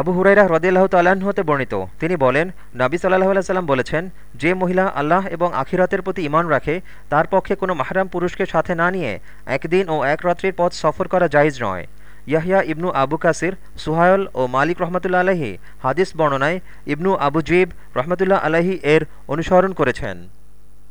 আবু হুরাইরা হ্রদিল্লাহ তাল্লাহ্ন হতে বর্ণিত। তিনি বলেন, নাবি সাল্লাহ সাল্লাম বলেছেন, যে মহিলা আল্লাহ এবং আখিরাতের প্রতি ইমান রাখে, তার পক্ষে কোনো মাহরাম পুরুষকে সাথে না নিয়ে একদিন ও এক রাত্রির পথ সফর করা জায়জ নয়। ইয়াহিয়া ইবনু আবু কাসির, সুহায়ল ও মালিক রহমতুল্লা আলহী হাদিস বর্ণনায় ইবনু আবু জিব রহমতুল্লাহ আলহী এর অনুসরণ করেছেন।